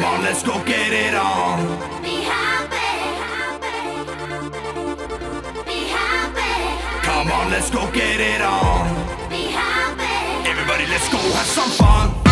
Come on, let's go get it on. Be happy. Be happy. Come on, let's go get it on. Be happy. Everybody, let's go have some fun.